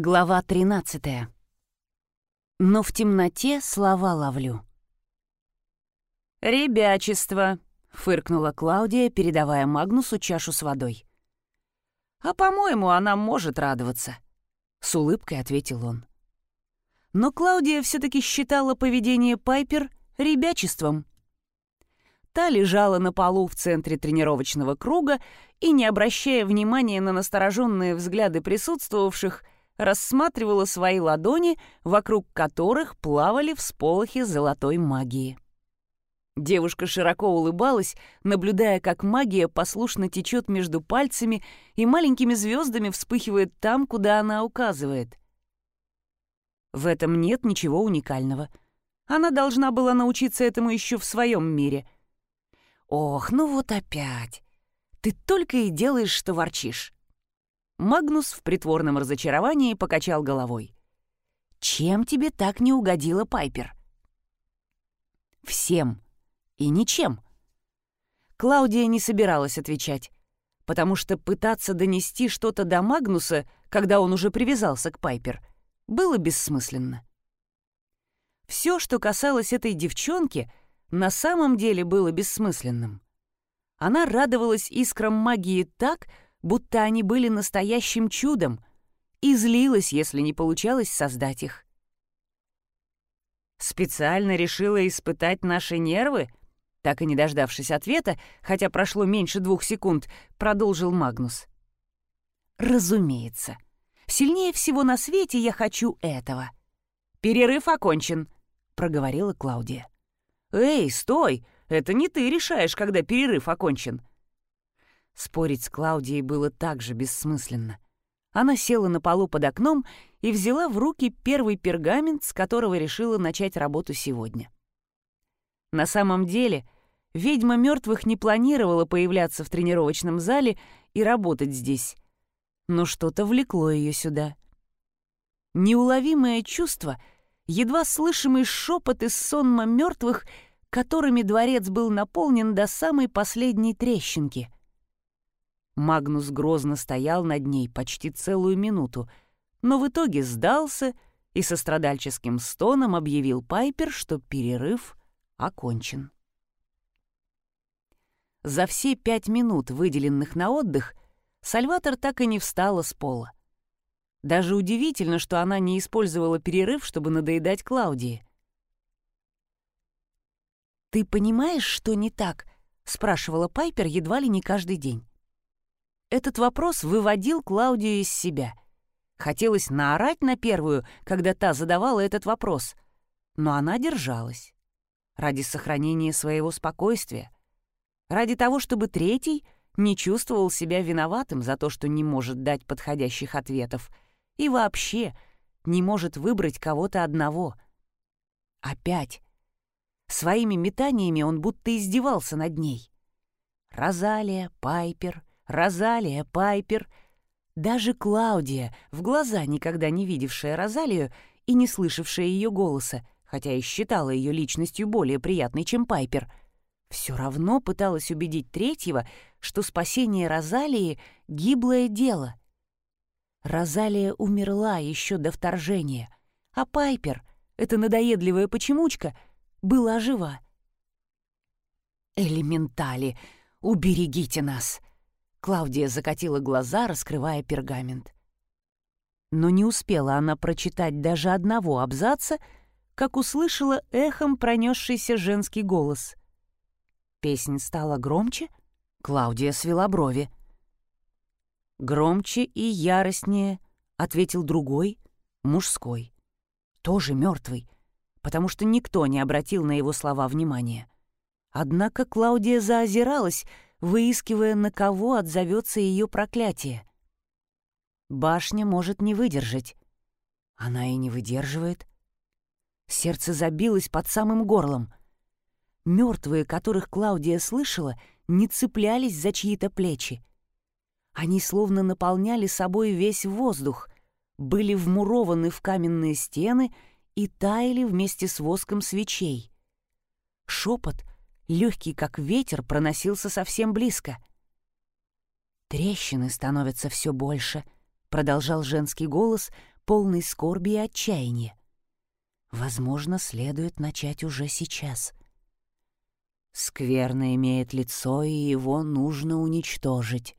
Глава 13. Но в темноте слова ловлю. «Ребячество», — фыркнула Клаудия, передавая Магнусу чашу с водой. «А, по-моему, она может радоваться», — с улыбкой ответил он. Но Клаудия все-таки считала поведение Пайпер ребячеством. Та лежала на полу в центре тренировочного круга и, не обращая внимания на настороженные взгляды присутствовавших, — рассматривала свои ладони, вокруг которых плавали всполохи золотой магии. Девушка широко улыбалась, наблюдая, как магия послушно течет между пальцами и маленькими звездами вспыхивает там, куда она указывает. В этом нет ничего уникального. Она должна была научиться этому еще в своем мире. «Ох, ну вот опять! Ты только и делаешь, что ворчишь. Магнус в притворном разочаровании покачал головой. «Чем тебе так не угодила Пайпер?» «Всем. И ничем». Клаудия не собиралась отвечать, потому что пытаться донести что-то до Магнуса, когда он уже привязался к Пайпер, было бессмысленно. Все, что касалось этой девчонки, на самом деле было бессмысленным. Она радовалась искрам магии так, будто они были настоящим чудом, и злилась, если не получалось создать их. Специально решила испытать наши нервы? Так и не дождавшись ответа, хотя прошло меньше двух секунд, продолжил Магнус. «Разумеется. Сильнее всего на свете я хочу этого. Перерыв окончен», — проговорила Клаудия. «Эй, стой! Это не ты решаешь, когда перерыв окончен. Спорить с Клаудией было так же бессмысленно. Она села на полу под окном и взяла в руки первый пергамент, с которого решила начать работу сегодня. На самом деле, ведьма мертвых не планировала появляться в тренировочном зале и работать здесь, но что-то влекло ее сюда. Неуловимое чувство, едва слышимый шепот из сонма мертвых, которыми дворец был наполнен до самой последней трещинки — Магнус грозно стоял над ней почти целую минуту, но в итоге сдался и со страдальческим стоном объявил Пайпер, что перерыв окончен. За все пять минут, выделенных на отдых, Сальватор так и не встала с пола. Даже удивительно, что она не использовала перерыв, чтобы надоедать Клаудии. «Ты понимаешь, что не так?» — спрашивала Пайпер едва ли не каждый день. Этот вопрос выводил Клаудию из себя. Хотелось наорать на первую, когда та задавала этот вопрос, но она держалась. Ради сохранения своего спокойствия. Ради того, чтобы третий не чувствовал себя виноватым за то, что не может дать подходящих ответов и вообще не может выбрать кого-то одного. Опять. Своими метаниями он будто издевался над ней. Розалия, Пайпер, Розалия, Пайпер, даже Клаудия, в глаза никогда не видевшая Розалию и не слышавшая ее голоса, хотя и считала ее личностью более приятной, чем Пайпер, все равно пыталась убедить третьего, что спасение Розалии — гиблое дело. Розалия умерла еще до вторжения, а Пайпер, эта надоедливая почемучка, была жива. «Элементали, уберегите нас!» Клаудия закатила глаза, раскрывая пергамент. Но не успела она прочитать даже одного абзаца, как услышала эхом пронесшийся женский голос. Песнь стала громче, Клаудия свела брови. «Громче и яростнее», — ответил другой, мужской, тоже мертвый, потому что никто не обратил на его слова внимания. Однако Клаудия заозиралась — выискивая, на кого отзовется ее проклятие. Башня может не выдержать. Она и не выдерживает. Сердце забилось под самым горлом. Мертвые, которых Клаудия слышала, не цеплялись за чьи-то плечи. Они словно наполняли собой весь воздух, были вмурованы в каменные стены и таяли вместе с воском свечей. Шепот — легкий как ветер, проносился совсем близко. «Трещины становятся все больше», — продолжал женский голос, полный скорби и отчаяния. Возможно, следует начать уже сейчас. Скверно имеет лицо, и его нужно уничтожить.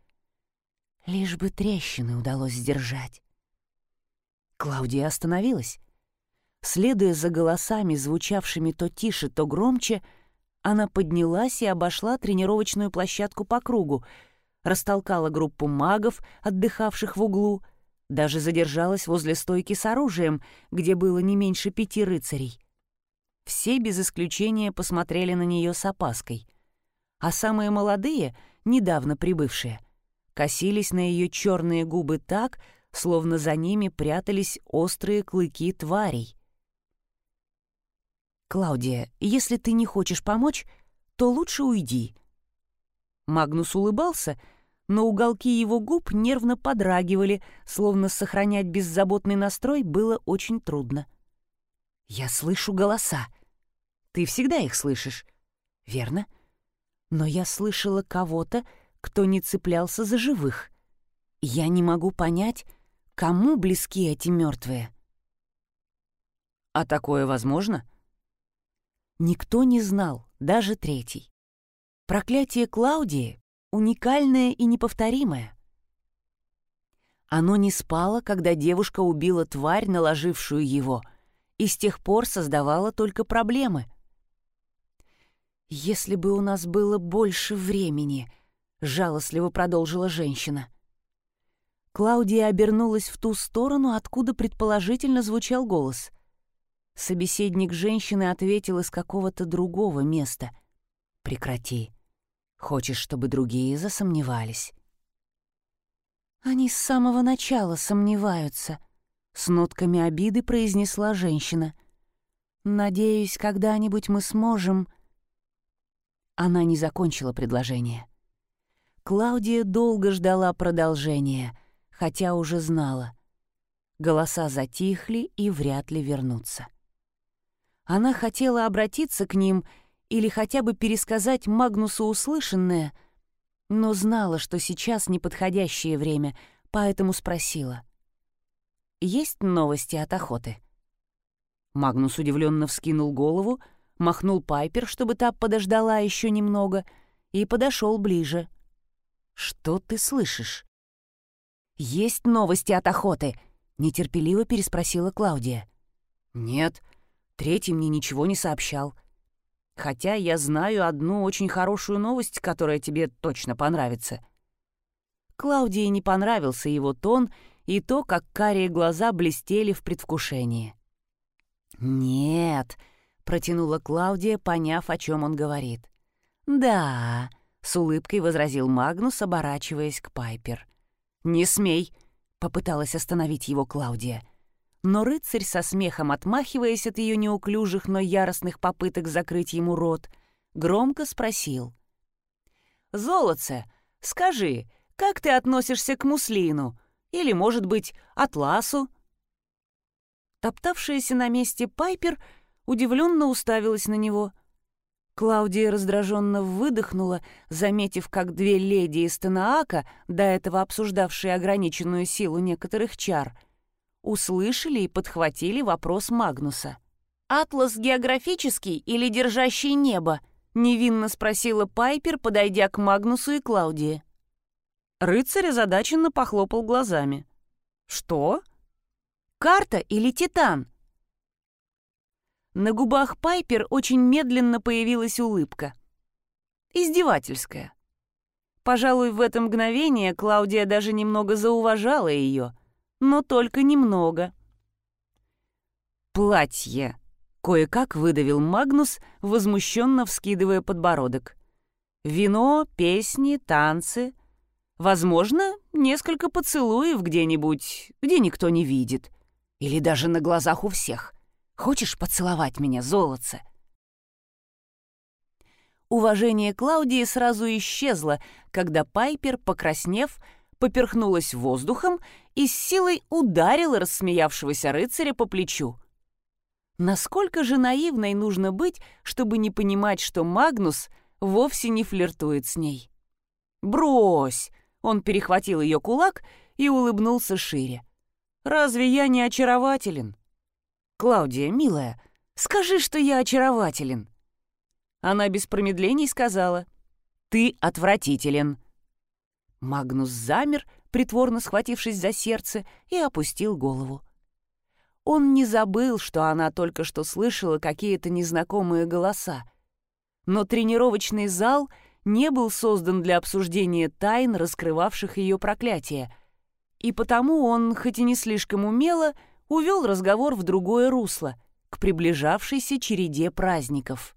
Лишь бы трещины удалось сдержать. Клаудия остановилась. Следуя за голосами, звучавшими то тише, то громче, она поднялась и обошла тренировочную площадку по кругу, растолкала группу магов, отдыхавших в углу, даже задержалась возле стойки с оружием, где было не меньше пяти рыцарей. Все без исключения посмотрели на нее с опаской. А самые молодые, недавно прибывшие, косились на ее черные губы так, словно за ними прятались острые клыки тварей. «Клаудия, если ты не хочешь помочь, то лучше уйди». Магнус улыбался, но уголки его губ нервно подрагивали, словно сохранять беззаботный настрой было очень трудно. «Я слышу голоса. Ты всегда их слышишь, верно? Но я слышала кого-то, кто не цеплялся за живых. Я не могу понять, кому близки эти мертвые». «А такое возможно?» Никто не знал, даже третий. Проклятие Клаудии уникальное и неповторимое. Оно не спало, когда девушка убила тварь, наложившую его, и с тех пор создавало только проблемы. «Если бы у нас было больше времени», — жалостливо продолжила женщина. Клаудия обернулась в ту сторону, откуда предположительно звучал голос. Собеседник женщины ответил из какого-то другого места. «Прекрати. Хочешь, чтобы другие засомневались?» «Они с самого начала сомневаются», — с нотками обиды произнесла женщина. «Надеюсь, когда-нибудь мы сможем...» Она не закончила предложение. Клаудия долго ждала продолжения, хотя уже знала. Голоса затихли и вряд ли вернутся. Она хотела обратиться к ним или хотя бы пересказать Магнусу услышанное, но знала, что сейчас неподходящее время, поэтому спросила. «Есть новости от охоты?» Магнус удивленно вскинул голову, махнул Пайпер, чтобы та подождала еще немного, и подошел ближе. «Что ты слышишь?» «Есть новости от охоты?» — нетерпеливо переспросила Клаудия. «Нет», Третий мне ничего не сообщал. Хотя я знаю одну очень хорошую новость, которая тебе точно понравится. Клаудии не понравился его тон и то, как карие глаза блестели в предвкушении. «Нет», — протянула Клаудия, поняв, о чем он говорит. «Да», — с улыбкой возразил Магнус, оборачиваясь к Пайпер. «Не смей», — попыталась остановить его Клаудия но рыцарь, со смехом отмахиваясь от ее неуклюжих, но яростных попыток закрыть ему рот, громко спросил. «Золотце, скажи, как ты относишься к муслину? Или, может быть, атласу?» Топтавшаяся на месте Пайпер удивленно уставилась на него. Клаудия раздраженно выдохнула, заметив, как две леди из Танаака, до этого обсуждавшие ограниченную силу некоторых чар — услышали и подхватили вопрос Магнуса. «Атлас географический или держащий небо?» — невинно спросила Пайпер, подойдя к Магнусу и Клаудии. Рыцарь озадаченно похлопал глазами. «Что? Карта или Титан?» На губах Пайпер очень медленно появилась улыбка. Издевательская. Пожалуй, в это мгновение Клаудия даже немного зауважала ее, но только немного. «Платье!» — кое-как выдавил Магнус, возмущенно вскидывая подбородок. «Вино, песни, танцы. Возможно, несколько поцелуев где-нибудь, где никто не видит. Или даже на глазах у всех. Хочешь поцеловать меня, золотце?» Уважение Клаудии сразу исчезло, когда Пайпер, покраснев, поперхнулась воздухом и с силой ударила рассмеявшегося рыцаря по плечу. Насколько же наивной нужно быть, чтобы не понимать, что Магнус вовсе не флиртует с ней? «Брось!» — он перехватил ее кулак и улыбнулся шире. Разве я не очарователен? Клаудия, милая, скажи, что я очарователен. Она без промедлений сказала, «Ты отвратителен». Магнус замер, притворно схватившись за сердце, и опустил голову. Он не забыл, что она только что слышала какие-то незнакомые голоса. Но тренировочный зал не был создан для обсуждения тайн, раскрывавших ее проклятие, и потому он, хоть и не слишком умело, увел разговор в другое русло, к приближавшейся череде праздников.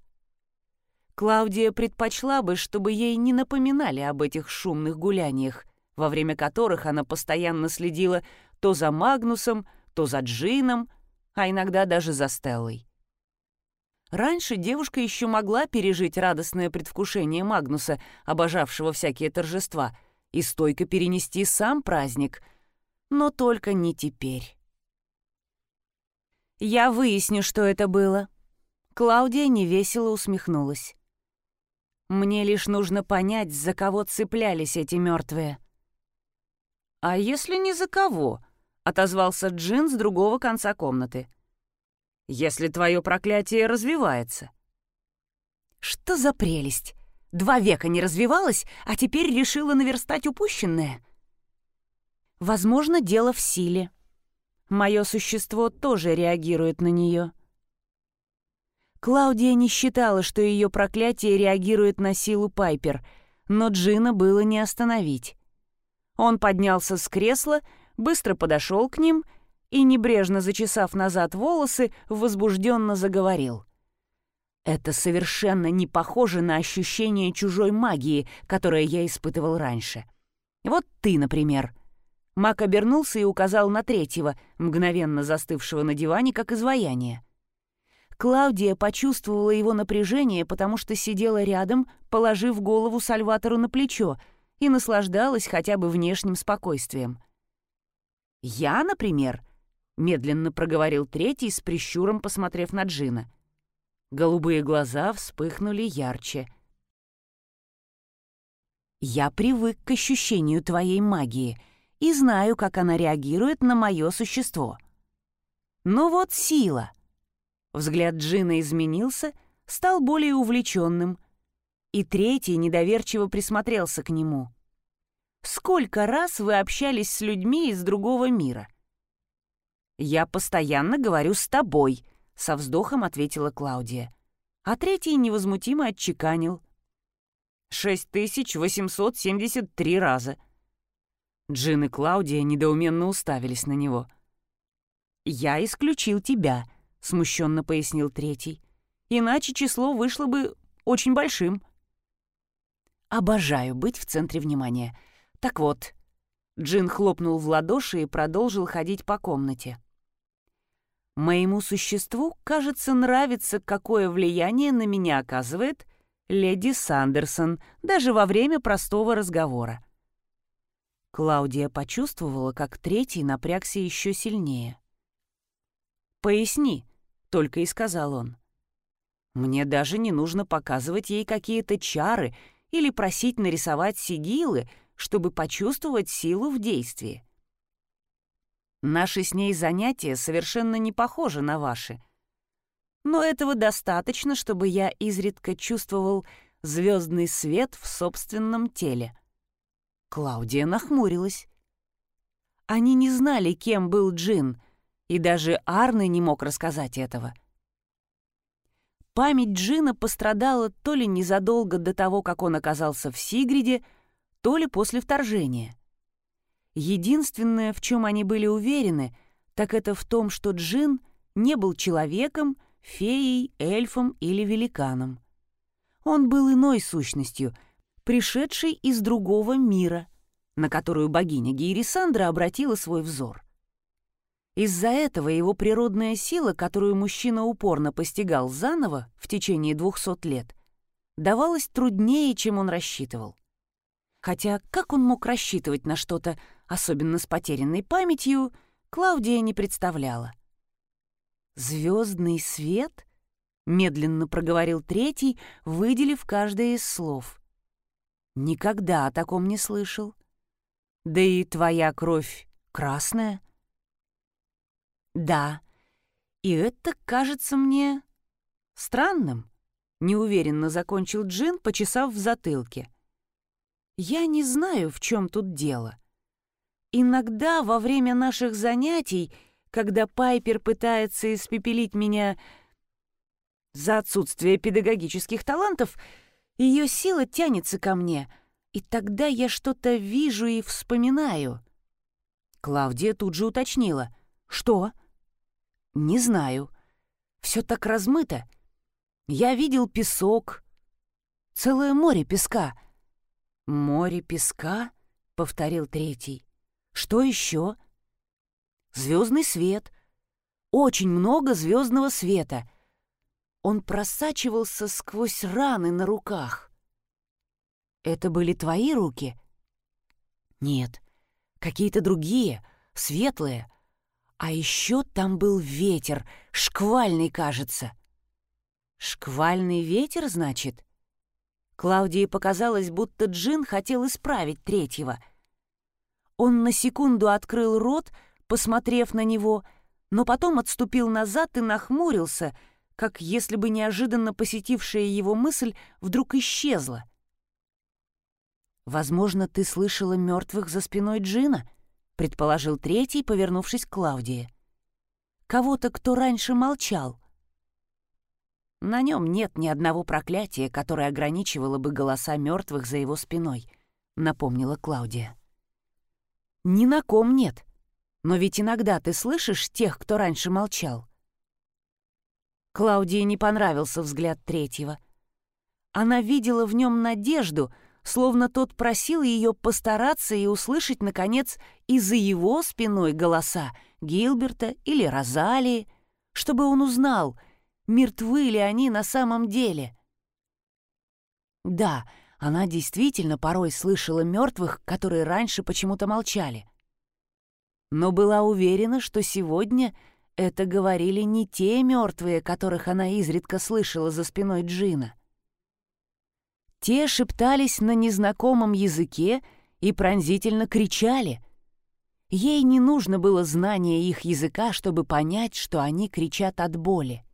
Клаудия предпочла бы, чтобы ей не напоминали об этих шумных гуляниях, во время которых она постоянно следила то за Магнусом, то за Джином, а иногда даже за Стеллой. Раньше девушка еще могла пережить радостное предвкушение Магнуса, обожавшего всякие торжества, и стойко перенести сам праздник, но только не теперь. «Я выясню, что это было». Клаудия невесело усмехнулась. «Мне лишь нужно понять, за кого цеплялись эти мертвые. «А если не за кого?» — отозвался Джин с другого конца комнаты. «Если твое проклятие развивается». «Что за прелесть! Два века не развивалась, а теперь решила наверстать упущенное?» «Возможно, дело в силе. Мое существо тоже реагирует на нее». Клаудия не считала, что ее проклятие реагирует на силу Пайпер, но Джина было не остановить. Он поднялся с кресла, быстро подошел к ним и, небрежно зачесав назад волосы, возбужденно заговорил. «Это совершенно не похоже на ощущение чужой магии, которое я испытывал раньше. Вот ты, например». Мак обернулся и указал на третьего, мгновенно застывшего на диване, как изваяние. Клаудия почувствовала его напряжение, потому что сидела рядом, положив голову Сальватору на плечо — и наслаждалась хотя бы внешним спокойствием. «Я, например», — медленно проговорил третий, с прищуром посмотрев на Джина. Голубые глаза вспыхнули ярче. «Я привык к ощущению твоей магии и знаю, как она реагирует на мое существо. Но вот сила». Взгляд Джина изменился, стал более увлеченным — и третий недоверчиво присмотрелся к нему. «Сколько раз вы общались с людьми из другого мира?» «Я постоянно говорю с тобой», — со вздохом ответила Клаудия. А третий невозмутимо отчеканил. «Шесть тысяч восемьсот семьдесят три раза». Джин и Клаудия недоуменно уставились на него. «Я исключил тебя», — смущенно пояснил третий. «Иначе число вышло бы очень большим». Обожаю быть в центре внимания. Так вот, Джин хлопнул в ладоши и продолжил ходить по комнате. Моему существу, кажется, нравится, какое влияние на меня оказывает леди Сандерсон даже во время простого разговора. Клаудия почувствовала, как третий напрягся еще сильнее. «Поясни», — только и сказал он. «Мне даже не нужно показывать ей какие-то чары или просить нарисовать сигилы, чтобы почувствовать силу в действии. Наши с ней занятия совершенно не похожи на ваши. Но этого достаточно, чтобы я изредка чувствовал звездный свет в собственном теле. Клаудия нахмурилась. Они не знали, кем был Джин, и даже Арны не мог рассказать этого. Память Джина пострадала то ли незадолго до того, как он оказался в Сигриде, то ли после вторжения. Единственное, в чем они были уверены, так это в том, что Джин не был человеком, феей, эльфом или великаном. Он был иной сущностью, пришедшей из другого мира, на которую богиня Гейрисандра обратила свой взор. Из-за этого его природная сила, которую мужчина упорно постигал заново в течение двухсот лет, давалась труднее, чем он рассчитывал. Хотя как он мог рассчитывать на что-то, особенно с потерянной памятью, Клаудия не представляла. «Звездный свет?» — медленно проговорил третий, выделив каждое из слов. «Никогда о таком не слышал. Да и твоя кровь красная». «Да, и это кажется мне странным», — неуверенно закончил Джин, почесав в затылке. «Я не знаю, в чем тут дело. Иногда во время наших занятий, когда Пайпер пытается испепелить меня за отсутствие педагогических талантов, ее сила тянется ко мне, и тогда я что-то вижу и вспоминаю». Клавдия тут же уточнила. «Что?» «Не знаю. Все так размыто. Я видел песок. Целое море песка». «Море песка?» — повторил третий. «Что еще?» «Звездный свет. Очень много звездного света. Он просачивался сквозь раны на руках». «Это были твои руки?» «Нет, какие-то другие, светлые. А еще там был ветер, шквальный, кажется. Шквальный ветер, значит? Клаудии показалось, будто Джин хотел исправить третьего. Он на секунду открыл рот, посмотрев на него, но потом отступил назад и нахмурился, как если бы неожиданно посетившая его мысль вдруг исчезла. «Возможно, ты слышала мертвых за спиной Джина?» Предположил третий, повернувшись к Клаудии. Кого-то, кто раньше молчал. На нем нет ни одного проклятия, которое ограничивало бы голоса мертвых за его спиной, напомнила Клаудия. Ни на ком нет. Но ведь иногда ты слышишь тех, кто раньше молчал. Клаудии не понравился взгляд третьего. Она видела в нем надежду, словно тот просил ее постараться и услышать, наконец, и за его спиной голоса Гилберта или Розалии, чтобы он узнал, мертвы ли они на самом деле. Да, она действительно порой слышала мертвых, которые раньше почему-то молчали. Но была уверена, что сегодня это говорили не те мертвые, которых она изредка слышала за спиной Джина — те шептались на незнакомом языке и пронзительно кричали. Ей не нужно было знания их языка, чтобы понять, что они кричат от боли.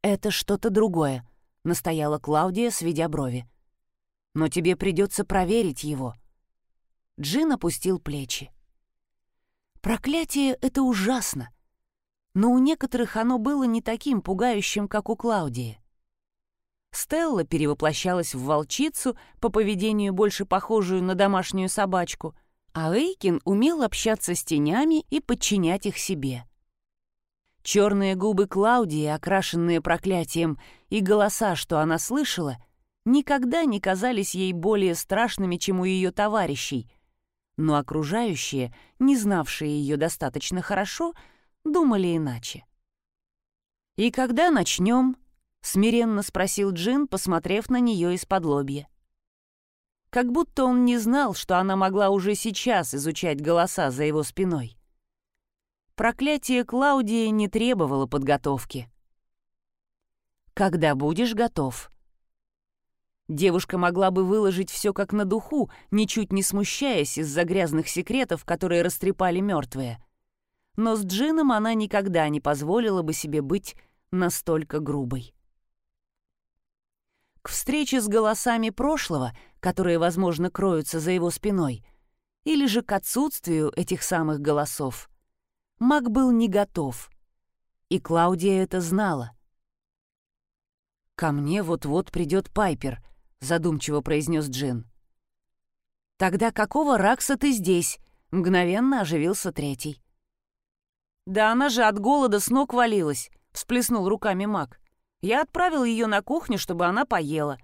«Это что-то другое», — настояла Клаудия, сведя брови. «Но тебе придется проверить его». Джин опустил плечи. «Проклятие — это ужасно, но у некоторых оно было не таким пугающим, как у Клаудии. Стелла перевоплощалась в волчицу, по поведению больше похожую на домашнюю собачку, а Эйкин умел общаться с тенями и подчинять их себе. Черные губы Клаудии, окрашенные проклятием, и голоса, что она слышала, никогда не казались ей более страшными, чем у ее товарищей, но окружающие, не знавшие ее достаточно хорошо, думали иначе. «И когда начнем?» Смиренно спросил Джин, посмотрев на нее из-под лобья. Как будто он не знал, что она могла уже сейчас изучать голоса за его спиной. Проклятие Клаудии не требовало подготовки. «Когда будешь готов?» Девушка могла бы выложить все как на духу, ничуть не смущаясь из-за грязных секретов, которые растрепали мертвые. Но с Джином она никогда не позволила бы себе быть настолько грубой к встрече с голосами прошлого, которые, возможно, кроются за его спиной, или же к отсутствию этих самых голосов. Маг был не готов, и Клаудия это знала. «Ко мне вот-вот придет Пайпер», — задумчиво произнес Джин. «Тогда какого ракса ты здесь?» — мгновенно оживился третий. «Да она же от голода с ног валилась», — всплеснул руками маг. Я отправил ее на кухню, чтобы она поела.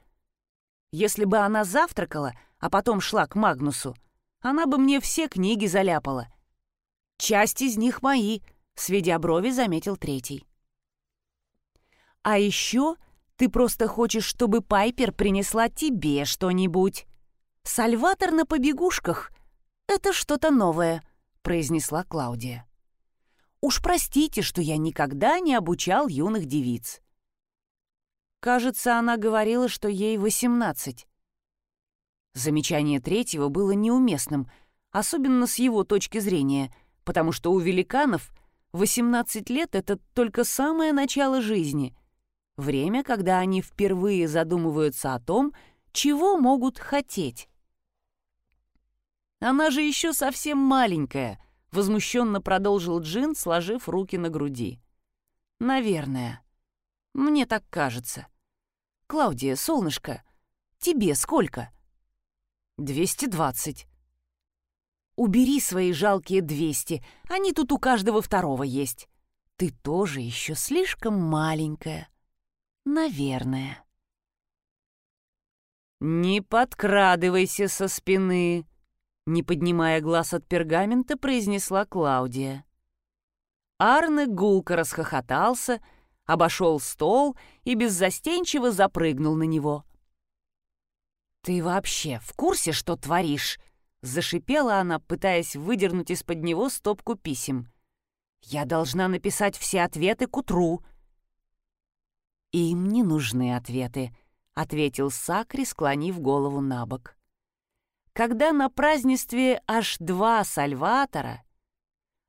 Если бы она завтракала, а потом шла к Магнусу, она бы мне все книги заляпала. Часть из них мои, сведя брови, заметил третий. А еще ты просто хочешь, чтобы Пайпер принесла тебе что-нибудь. Сальватор на побегушках — это что-то новое, произнесла Клаудия. Уж простите, что я никогда не обучал юных девиц. Кажется, она говорила, что ей восемнадцать. Замечание третьего было неуместным, особенно с его точки зрения, потому что у великанов 18 лет — это только самое начало жизни, время, когда они впервые задумываются о том, чего могут хотеть. «Она же еще совсем маленькая», — возмущенно продолжил Джин, сложив руки на груди. «Наверное. Мне так кажется. Клаудия, солнышко, тебе сколько?» «Двести двадцать». «Убери свои жалкие двести, они тут у каждого второго есть. Ты тоже еще слишком маленькая. Наверное». «Не подкрадывайся со спины», — не поднимая глаз от пергамента, произнесла Клаудия. Арне гулко расхохотался, обошел стол и беззастенчиво запрыгнул на него. «Ты вообще в курсе, что творишь?» — зашипела она, пытаясь выдернуть из-под него стопку писем. «Я должна написать все ответы к утру». «Им не нужны ответы», — ответил Сакри, склонив голову на бок. «Когда на празднестве аж два сальватора,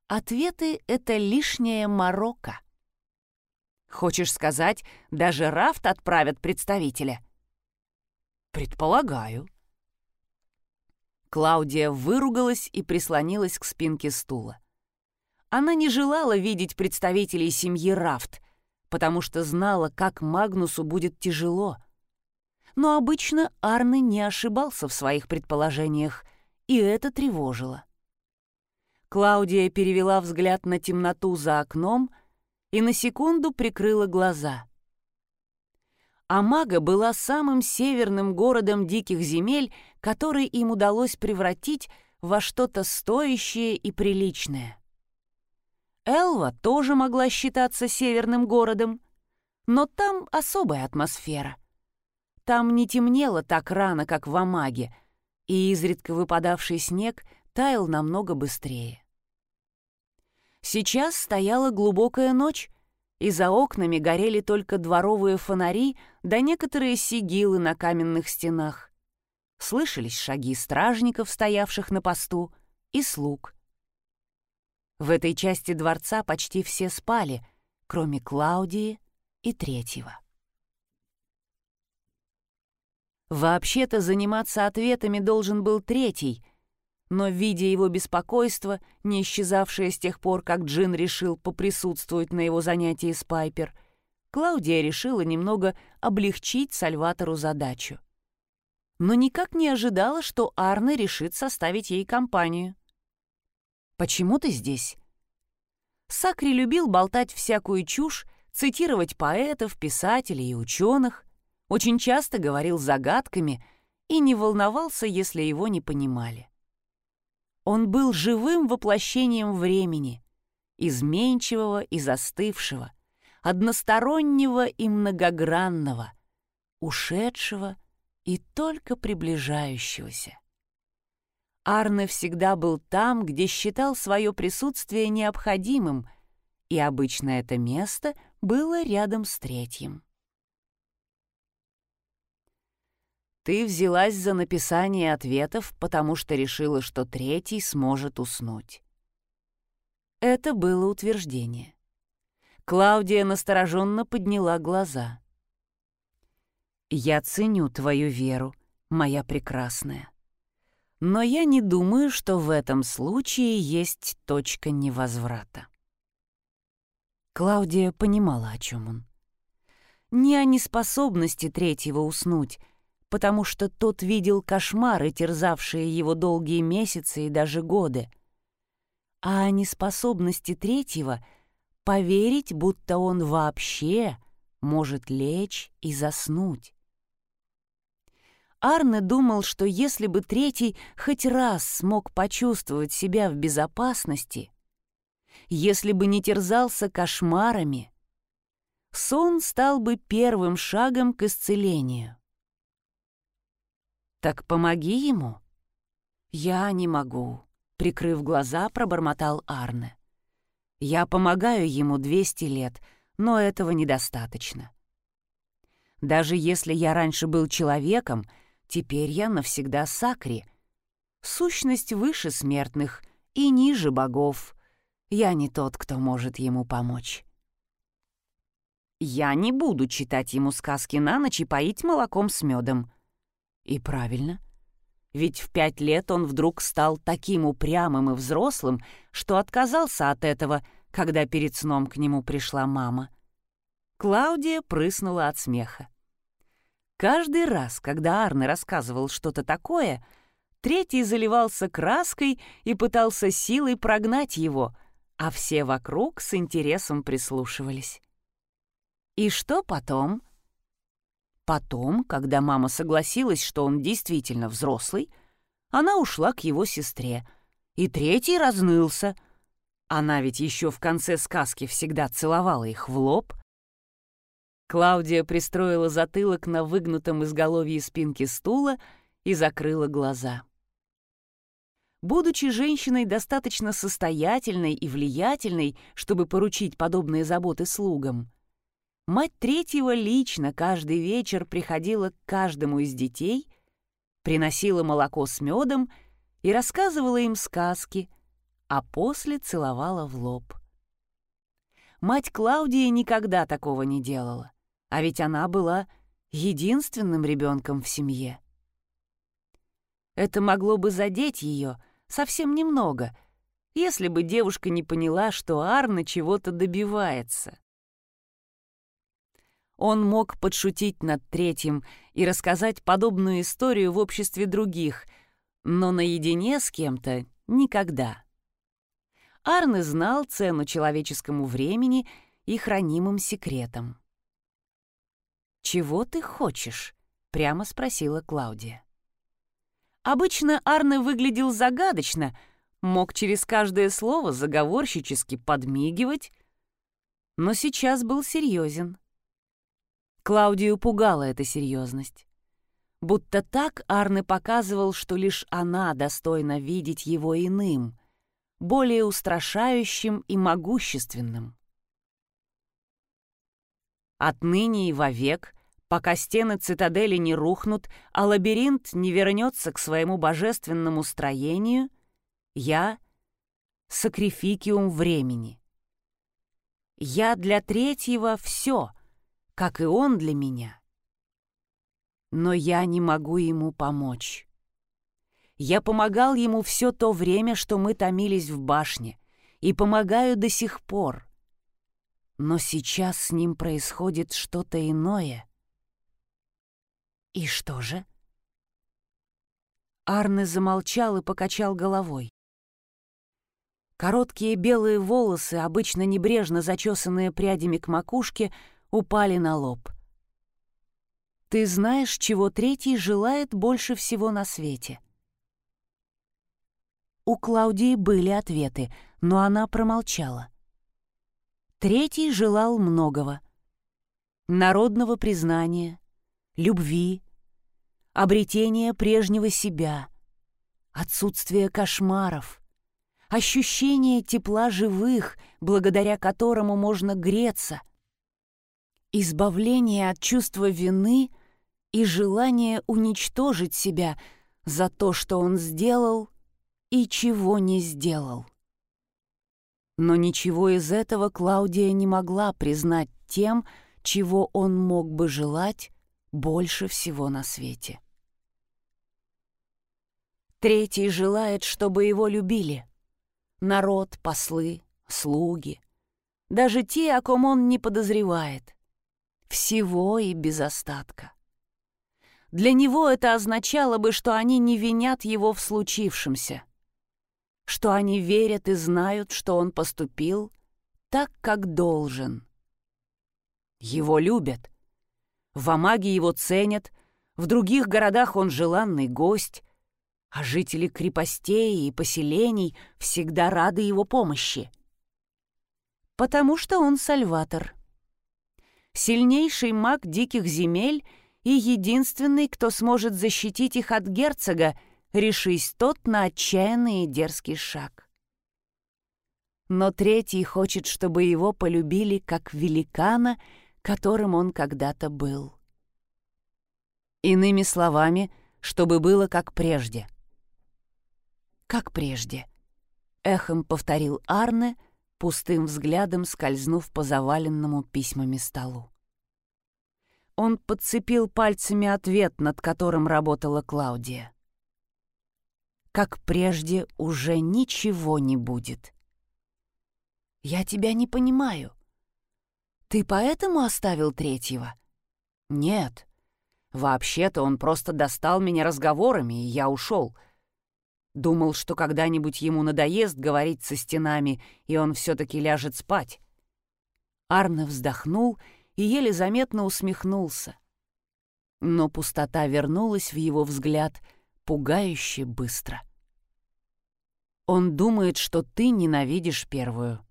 ответы — это лишняя морока». «Хочешь сказать, даже Рафт отправят представителя?» «Предполагаю». Клаудия выругалась и прислонилась к спинке стула. Она не желала видеть представителей семьи Рафт, потому что знала, как Магнусу будет тяжело — но обычно Арне не ошибался в своих предположениях, и это тревожило. Клаудия перевела взгляд на темноту за окном и на секунду прикрыла глаза. Амага была самым северным городом диких земель, который им удалось превратить во что-то стоящее и приличное. Элва тоже могла считаться северным городом, но там особая атмосфера. Там не темнело так рано, как в Амаге, и изредка выпадавший снег таял намного быстрее. Сейчас стояла глубокая ночь, и за окнами горели только дворовые фонари да некоторые сигилы на каменных стенах. Слышались шаги стражников, стоявших на посту, и слуг. В этой части дворца почти все спали, кроме Клаудии и третьего. Вообще-то заниматься ответами должен был третий, но, видя его беспокойство, не исчезавшее с тех пор, как Джин решил поприсутствовать на его занятии с Пайпер, Клаудия решила немного облегчить Сальватору задачу. Но никак не ожидала, что Арне решит составить ей компанию. «Почему ты здесь?» Сакри любил болтать всякую чушь, цитировать поэтов, писателей и ученых, очень часто говорил загадками и не волновался, если его не понимали. Он был живым воплощением времени, изменчивого и застывшего, одностороннего и многогранного, ушедшего и только приближающегося. Арне всегда был там, где считал свое присутствие необходимым, и обычно это место было рядом с третьим. Ты взялась за написание ответов, потому что решила, что третий сможет уснуть. Это было утверждение. Клаудия настороженно подняла глаза. «Я ценю твою веру, моя прекрасная. Но я не думаю, что в этом случае есть точка невозврата». Клаудия понимала, о чем он. Не о неспособности третьего уснуть, потому что тот видел кошмары, терзавшие его долгие месяцы и даже годы. А о неспособности третьего поверить, будто он вообще может лечь и заснуть. Арне думал, что если бы третий хоть раз смог почувствовать себя в безопасности, если бы не терзался кошмарами, сон стал бы первым шагом к исцелению. «Так помоги ему». «Я не могу», — прикрыв глаза, пробормотал Арне. «Я помогаю ему 200 лет, но этого недостаточно. Даже если я раньше был человеком, теперь я навсегда Сакри, сущность выше смертных и ниже богов, я не тот, кто может ему помочь. Я не буду читать ему сказки на ночь и поить молоком с медом. И правильно. Ведь в пять лет он вдруг стал таким упрямым и взрослым, что отказался от этого, когда перед сном к нему пришла мама. Клаудия прыснула от смеха. Каждый раз, когда Арне рассказывал что-то такое, третий заливался краской и пытался силой прогнать его, а все вокруг с интересом прислушивались. И что потом? Потом, когда мама согласилась, что он действительно взрослый, она ушла к его сестре. И третий разнылся. Она ведь еще в конце сказки всегда целовала их в лоб. Клаудия пристроила затылок на выгнутом изголовье спинки стула и закрыла глаза. Будучи женщиной достаточно состоятельной и влиятельной, чтобы поручить подобные заботы слугам, Мать третьего лично каждый вечер приходила к каждому из детей, приносила молоко с медом и рассказывала им сказки, а после целовала в лоб. Мать Клаудии никогда такого не делала, а ведь она была единственным ребенком в семье. Это могло бы задеть ее совсем немного, если бы девушка не поняла, что Арна чего-то добивается. Он мог подшутить над третьим и рассказать подобную историю в обществе других, но наедине с кем-то никогда. Арне знал цену человеческому времени и хранимым секретам. «Чего ты хочешь?» — прямо спросила Клаудия. Обычно Арне выглядел загадочно, мог через каждое слово заговорщически подмигивать, но сейчас был серьезен. Клаудию пугала эта серьезность. Будто так Арне показывал, что лишь она достойна видеть его иным, более устрашающим и могущественным. Отныне и вовек, пока стены цитадели не рухнут, а лабиринт не вернется к своему божественному строению, я — сакрификиум времени. Я для третьего — все — как и он для меня. Но я не могу ему помочь. Я помогал ему все то время, что мы томились в башне, и помогаю до сих пор. Но сейчас с ним происходит что-то иное. И что же? Арне замолчал и покачал головой. Короткие белые волосы, обычно небрежно зачесанные прядями к макушке, упали на лоб. «Ты знаешь, чего третий желает больше всего на свете?» У Клаудии были ответы, но она промолчала. Третий желал многого. Народного признания, любви, обретения прежнего себя, отсутствия кошмаров, ощущения тепла живых, благодаря которому можно греться — избавление от чувства вины и желание уничтожить себя за то, что он сделал и чего не сделал. Но ничего из этого Клаудия не могла признать тем, чего он мог бы желать больше всего на свете. Третий желает, чтобы его любили. Народ, послы, слуги. Даже те, о ком он не подозревает всего и без остатка. Для него это означало бы, что они не винят его в случившемся, что они верят и знают, что он поступил так, как должен. Его любят. В Амаге его ценят, в других городах он желанный гость, а жители крепостей и поселений всегда рады его помощи. Потому что он сальватор — сильнейший маг диких земель и единственный, кто сможет защитить их от герцога, решись тот на отчаянный и дерзкий шаг. Но третий хочет, чтобы его полюбили как великана, которым он когда-то был. Иными словами, чтобы было как прежде. «Как прежде», — эхом повторил Арне, пустым взглядом скользнув по заваленному письмами столу. Он подцепил пальцами ответ, над которым работала Клаудия. Как прежде, уже ничего не будет. «Я тебя не понимаю. Ты поэтому оставил третьего?» «Нет. Вообще-то он просто достал меня разговорами, и я ушел. Думал, что когда-нибудь ему надоест говорить со стенами, и он все-таки ляжет спать». Арне вздохнул и еле заметно усмехнулся. Но пустота вернулась в его взгляд пугающе быстро. Он думает, что ты ненавидишь первую.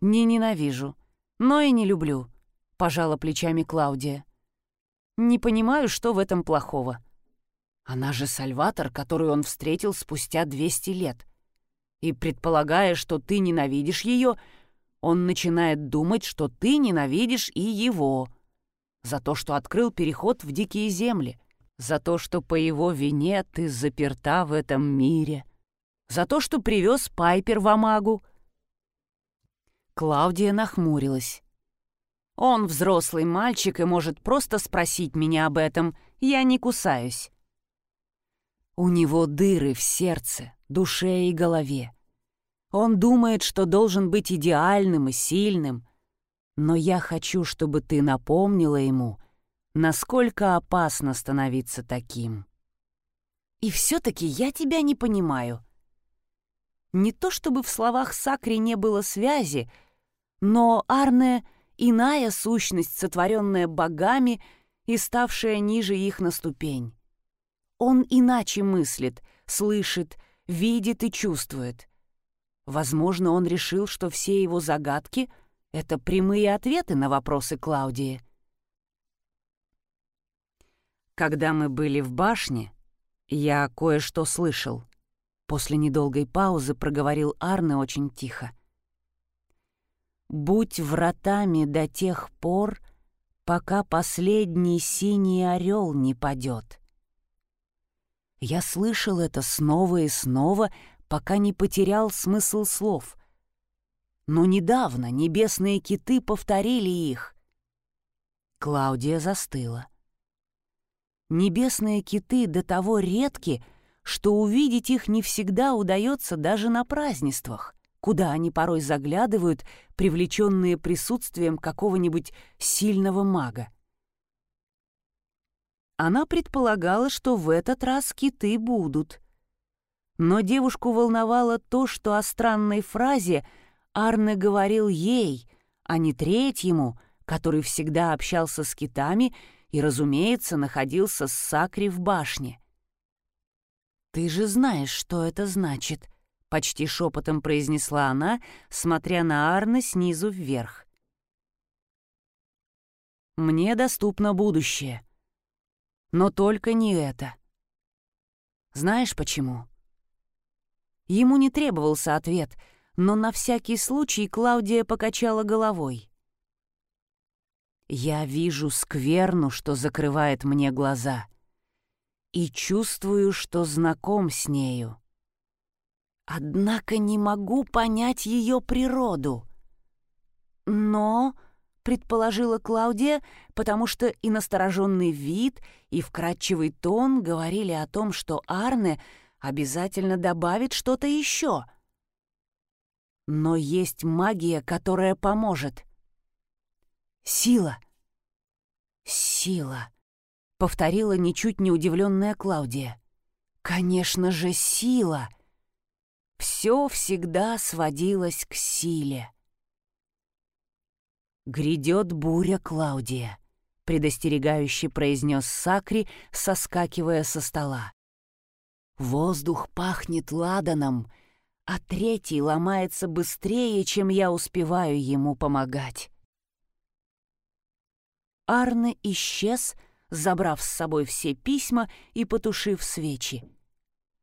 «Не ненавижу, но и не люблю», — пожала плечами Клаудия. «Не понимаю, что в этом плохого. Она же Сальватор, которую он встретил спустя 200 лет. И предполагая, что ты ненавидишь ее, он начинает думать, что ты ненавидишь и его. За то, что открыл переход в дикие земли. За то, что по его вине ты заперта в этом мире. За то, что привез Пайпер в Амагу. Клаудия нахмурилась. Он взрослый мальчик и может просто спросить меня об этом. Я не кусаюсь. У него дыры в сердце, душе и голове. Он думает, что должен быть идеальным и сильным. Но я хочу, чтобы ты напомнила ему, насколько опасно становиться таким. И все-таки я тебя не понимаю. Не то чтобы в словах Сакри не было связи, но Арне — иная сущность, сотворенная богами и ставшая ниже их на ступень. Он иначе мыслит, слышит, видит и чувствует. Возможно, он решил, что все его загадки — это прямые ответы на вопросы Клаудии. Когда мы были в башне, я кое-что слышал. После недолгой паузы проговорил Арне очень тихо. «Будь вратами до тех пор, пока последний синий орел не падет». Я слышал это снова и снова, пока не потерял смысл слов. Но недавно небесные киты повторили их. Клаудия застыла. Небесные киты до того редки, что увидеть их не всегда удается даже на празднествах, куда они порой заглядывают, привлеченные присутствием какого-нибудь сильного мага. Она предполагала, что в этот раз киты будут — но девушку волновало то, что о странной фразе Арне говорил ей, а не третьему, который всегда общался с китами и, разумеется, находился с Сакри в башне. «Ты же знаешь, что это значит», — почти шепотом произнесла она, смотря на Арне снизу вверх. «Мне доступно будущее. Но только не это. Знаешь почему?» Ему не требовался ответ, но на всякий случай Клаудия покачала головой. «Я вижу скверну, что закрывает мне глаза, и чувствую, что знаком с нею. Однако не могу понять ее природу. Но...» — предположила Клаудия, потому что и настороженный вид, и вкрадчивый тон говорили о том, что Арне обязательно добавит что-то еще. Но есть магия, которая поможет. Сила. Сила, повторила ничуть не удивленная Клаудия. Конечно же, сила. Все всегда сводилось к силе. «Грядет буря, Клаудия», — предостерегающе произнес Сакри, соскакивая со стола. Воздух пахнет ладаном, а третий ломается быстрее, чем я успеваю ему помогать. Арне исчез, забрав с собой все письма и потушив свечи.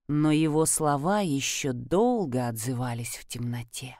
Но его слова еще долго отзывались в темноте.